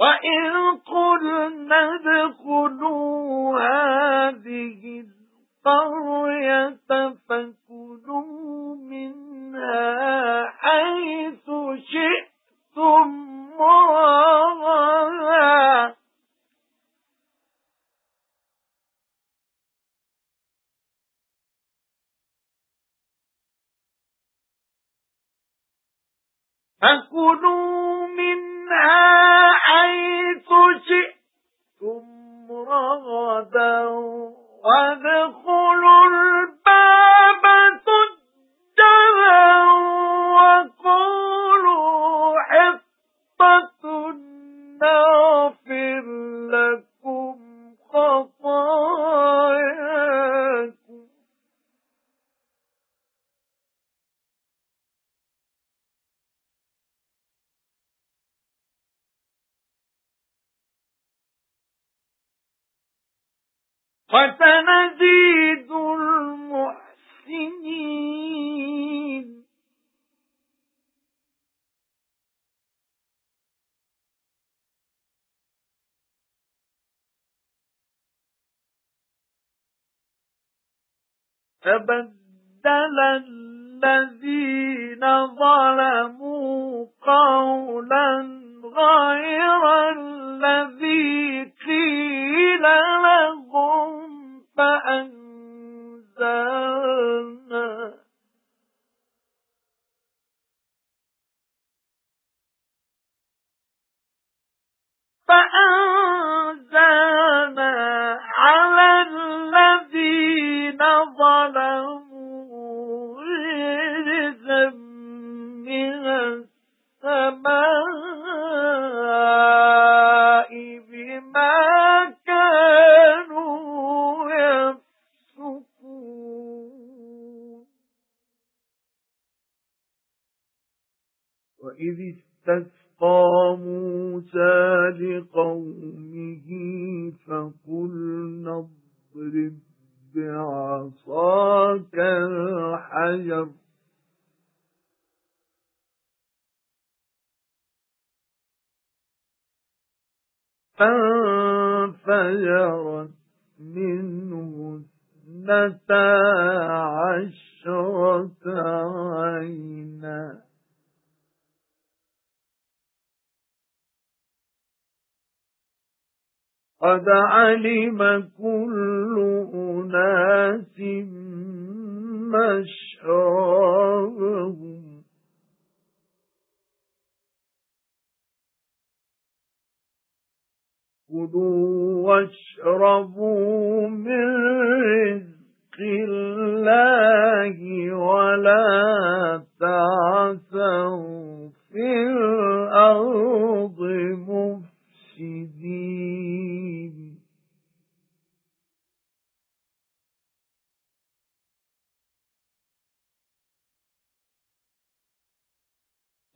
وَإِذْ قُلْنَا ادْخُلُوا هَذِهِ الْقَرْيَةَ فَكُلُوا مِنْهَا حَيْثُ شِئْتُمْ رَغَدًا فَكُلُوا مِنْهَا حَيْثُ شِئْتُمْ رَغَدًا وَادْخُلُوا وَسَنَزِيدُ الْمُحْسِنِينَ. فَبَدَّلَ الَّذِينَ ظَلَمُوا قَوْلًا غَيْرَ الَّذِي قِيلَ فَأَنزَلْنَا فَأَنزَلْنَا عَلَى الَّذِينَ ظَلَمُوا رِجْزًا مِنَ السَّمَاءِ بِمَا وَإِذِ اسْتَسْقَى مُوسَى لِقَوْمِهِ فَقُلْنَا اضْرِب بِعَصَاكَ الْحَجَرَ. فَانفَجَرَتْ مِنْهُ اثْنَتَا عَشْرَةَ عَيْنًا. قَدْ عَلِمَ كُلُّ أُنَاسٍ مَشْرَبَهُمْ كُلُوا وَاشْرَبُوا مِنْ رِزْقِ اللَّهِ وَلَا تَعْثَوْا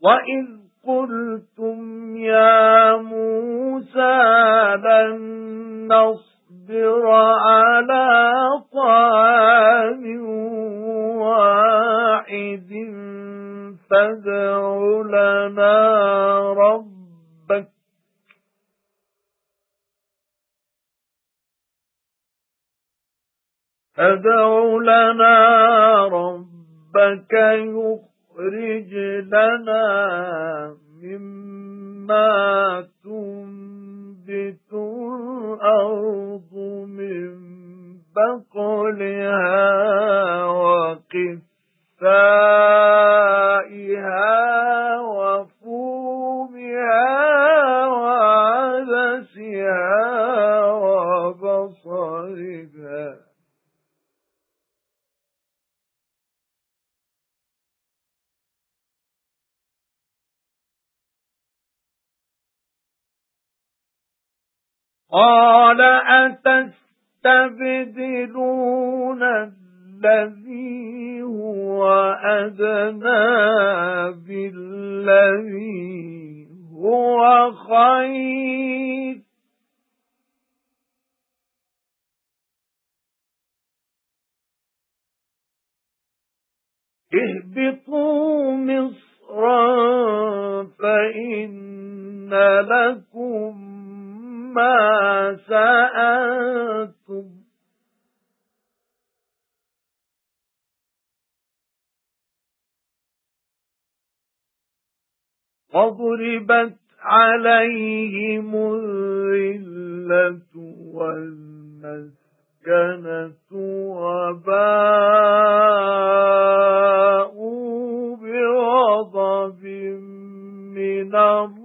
وَإِذْ قُلْتُمْ يَا مُوسَى لَن نَّصْبِرَ عَلَى طَعَامٍ وَاحِدٍ فَادْعُ لَنَا رَبَّكَ فَادْعُ لَنَا رَبَّكَ يُخْرِجْ لَنَا مِمَّا تُنبِتُ الْأَرْضُ مِنْ بَقْلِهَا وَقِثَّائِهَا قَالَ أَتَسْتَبْدِلُونَ الَّذِي هُوَ أَدْنَى بِالَّذِي هُوَ خَيْرٌ؟ اهْبِطُوا وَضُرِبَتْ عَلَيْهِمُ الذِّلَّةُ وَالْمَسْكَنَةُ وَبَاءُوا بِغَضَبٍ مِنَ اللَّهِ.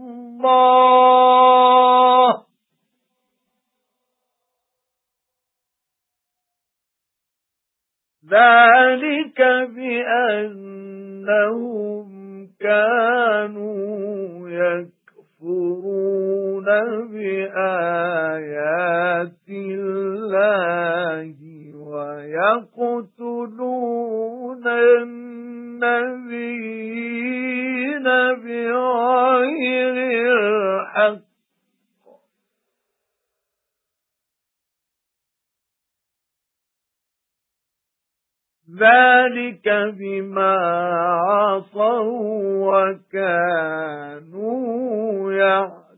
ذَلِكَ بِأَنَّهُمْ كَانُوا يَكْفُرُونَ بِآيَاتِ اللَّهِ وَيَقْتُلُونَ النَّبِيِّينَ بِغَيْرِ ذَلِكَ بِمَا عَصَوا وَكَانُوا يَعْتَدُونَ.